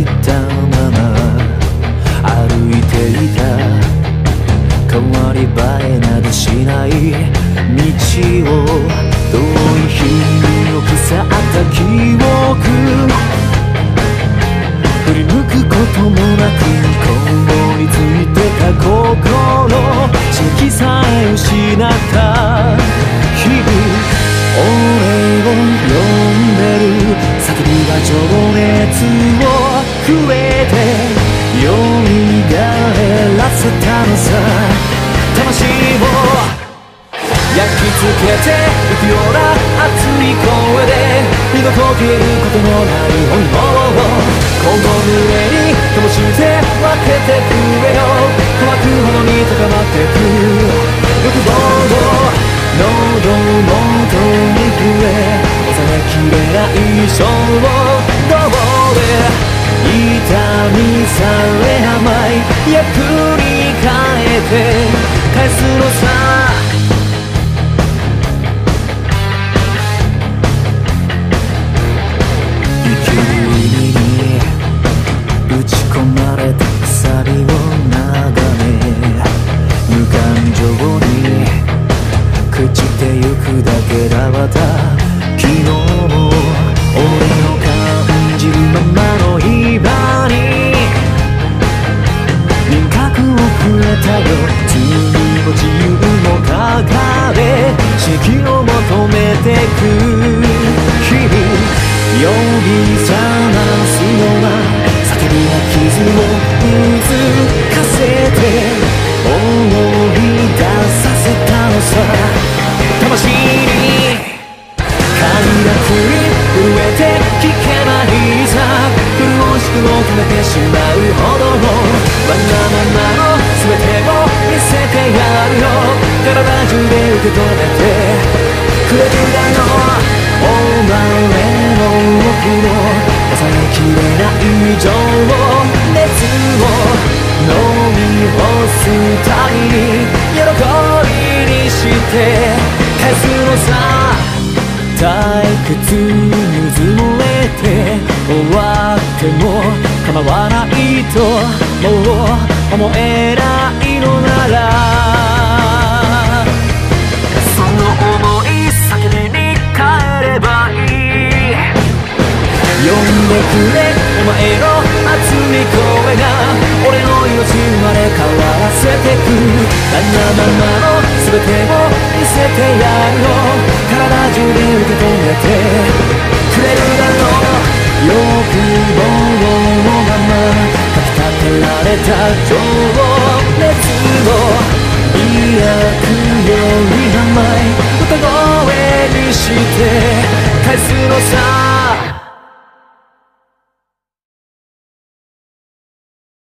ったまま歩いていた変わり映えなどしない。道を遠い日によくさった記憶。振り向くこともなく今後についてた心時期さえ失った日々俺を呼んでる。叫びが情熱。をくれてよみがえらせたのさ魂を焼き付けていくような熱い声で二度と消えることのない本能をこの胸に灯して分けてくれよ乾くほどに高まってく欲望を喉元に触れ収めきれない衝動たよ罪も自由も掲げ四季を求めてく日々呼び覚ますような叫びや傷をうずかせて思い出させたのさ魂に快楽に震えて聞けばいいさ苦しくも止めてしまうほどのわがままけ止めてくれるだろうお前の僕の抑えきれない情熱を飲み干す。たびに喜びにして返す。のさ退屈にうずもれて終わっても構わないともう思えない熱い声が俺の命生まれ変わらせてくあんなままの全てを見せてやるよ体中で受け止めてくれるだろう欲望のままかきたてられた情熱を威悪より甘い歌声にして返すのさ